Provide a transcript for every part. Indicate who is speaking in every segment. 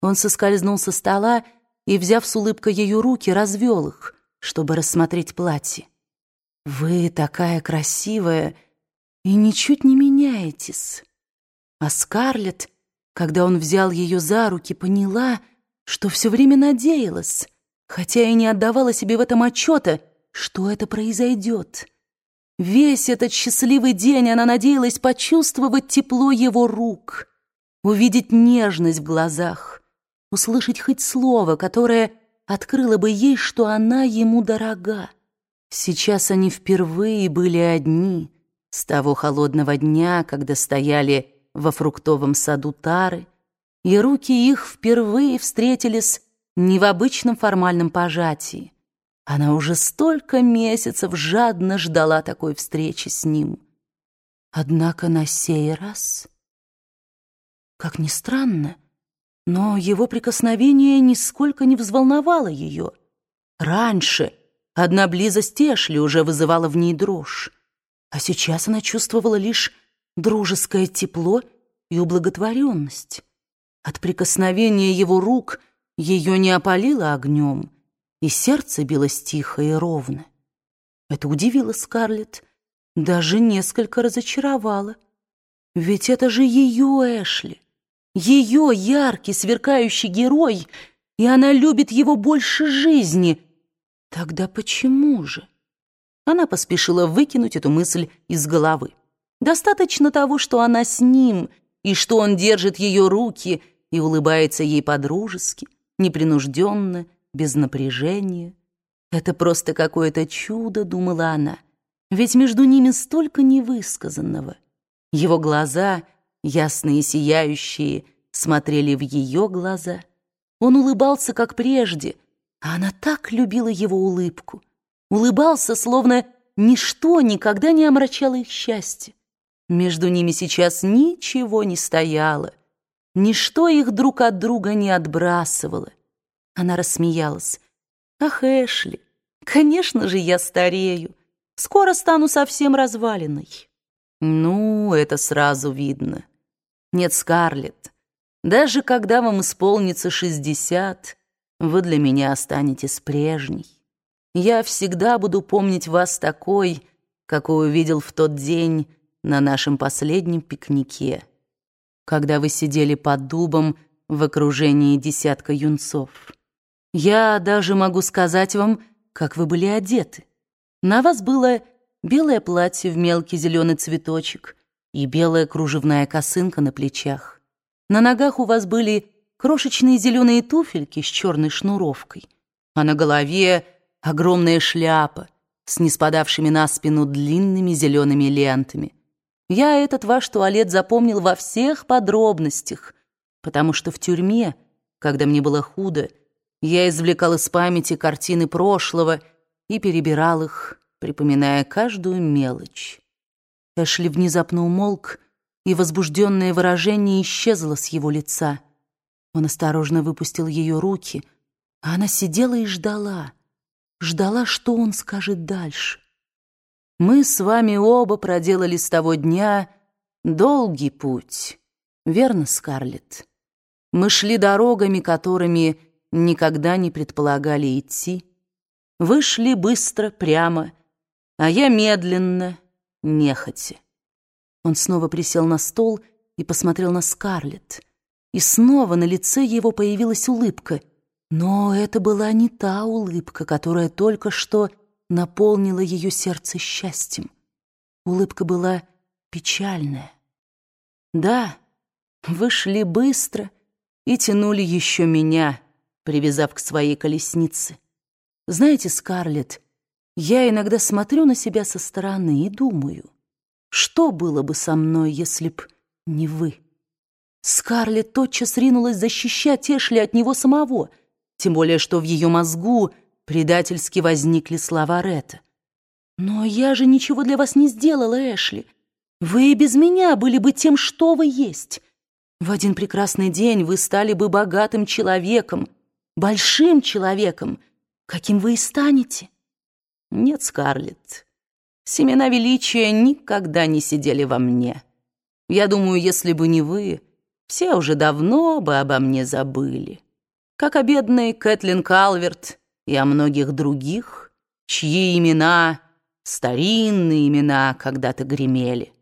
Speaker 1: Он соскользнул со стола и, взяв с улыбкой ее руки, развел их, чтобы рассмотреть платье. «Вы такая красивая и ничуть не меняетесь». А Скарлетт, когда он взял ее за руки, поняла, что все время надеялась, хотя и не отдавала себе в этом отчета, что это произойдет. Весь этот счастливый день она надеялась почувствовать тепло его рук, увидеть нежность в глазах, услышать хоть слово, которое открыло бы ей, что она ему дорога. Сейчас они впервые были одни с того холодного дня, когда стояли во фруктовом саду Тары, и руки их впервые встретились не в обычном формальном пожатии. Она уже столько месяцев жадно ждала такой встречи с ним. Однако на сей раз, как ни странно, но его прикосновение нисколько не взволновало ее. Раньше одна близость Эшли уже вызывала в ней дрожь, а сейчас она чувствовала лишь дружеское тепло и ублаготворенность. От прикосновения его рук ее не опалило огнем, и сердце билось тихо и ровно. Это удивило Скарлетт, даже несколько разочаровало. Ведь это же ее Эшли, ее яркий, сверкающий герой, и она любит его больше жизни. Тогда почему же? Она поспешила выкинуть эту мысль из головы. Достаточно того, что она с ним, и что он держит ее руки и улыбается ей по-дружески, непринужденно, без напряжения. Это просто какое-то чудо, думала она, ведь между ними столько невысказанного. Его глаза, ясные и сияющие, смотрели в ее глаза. Он улыбался, как прежде, а она так любила его улыбку. Улыбался, словно ничто никогда не омрачало их счастье. Между ними сейчас ничего не стояло, ничто их друг от друга не отбрасывало. Она рассмеялась. «Ах, Эшли, конечно же я старею. Скоро стану совсем разваленной». «Ну, это сразу видно. Нет, Скарлетт, даже когда вам исполнится шестьдесят, вы для меня останетесь прежней. Я всегда буду помнить вас такой, какой увидел в тот день, на нашем последнем пикнике, когда вы сидели под дубом в окружении десятка юнцов. Я даже могу сказать вам, как вы были одеты. На вас было белое платье в мелкий зеленый цветочек и белая кружевная косынка на плечах. На ногах у вас были крошечные зеленые туфельки с черной шнуровкой, а на голове огромная шляпа с неспадавшими на спину длинными зелеными лентами. Я этот ваш туалет запомнил во всех подробностях, потому что в тюрьме, когда мне было худо, я извлекал из памяти картины прошлого и перебирал их, припоминая каждую мелочь. Эшли внезапно умолк, и возбужденное выражение исчезло с его лица. Он осторожно выпустил ее руки, а она сидела и ждала, ждала, что он скажет дальше. Мы с вами оба проделали с того дня долгий путь, верно, Скарлетт? Мы шли дорогами, которыми никогда не предполагали идти. Вы шли быстро, прямо, а я медленно, нехотя. Он снова присел на стол и посмотрел на Скарлетт. И снова на лице его появилась улыбка. Но это была не та улыбка, которая только что наполнила ее сердце счастьем. Улыбка была печальная. Да, вы шли быстро и тянули еще меня, привязав к своей колеснице. Знаете, Скарлетт, я иногда смотрю на себя со стороны и думаю, что было бы со мной, если б не вы? Скарлетт тотчас ринулась защищать Эшли от него самого, тем более что в ее мозгу Предательски возникли слова Ретта. «Но я же ничего для вас не сделала, Эшли. Вы и без меня были бы тем, что вы есть. В один прекрасный день вы стали бы богатым человеком, большим человеком, каким вы и станете». «Нет, Скарлетт, семена величия никогда не сидели во мне. Я думаю, если бы не вы, все уже давно бы обо мне забыли. Как о бедной Кэтлин Калверт и о многих других, чьи имена, старинные имена, когда-то гремели.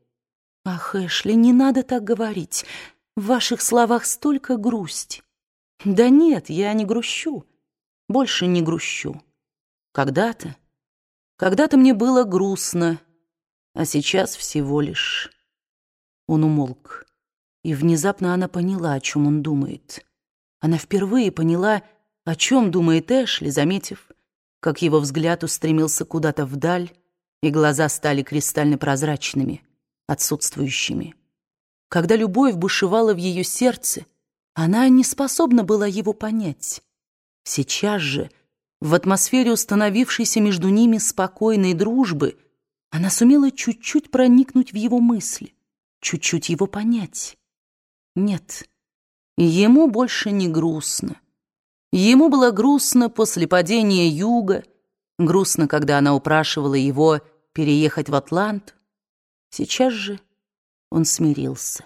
Speaker 1: Ах, Эшли, не надо так говорить. В ваших словах столько грусти. Да нет, я не грущу. Больше не грущу. Когда-то, когда-то мне было грустно, а сейчас всего лишь... Он умолк, и внезапно она поняла, о чем он думает. Она впервые поняла, о чем думает Эшли, заметив, как его взгляд устремился куда-то вдаль, и глаза стали кристально прозрачными, отсутствующими. Когда любовь бушевала в ее сердце, она не способна была его понять. Сейчас же, в атмосфере установившейся между ними спокойной дружбы, она сумела чуть-чуть проникнуть в его мысли, чуть-чуть его понять. Нет, ему больше не грустно. Ему было грустно после падения юга, грустно, когда она упрашивала его переехать в Атланту. Сейчас же он смирился.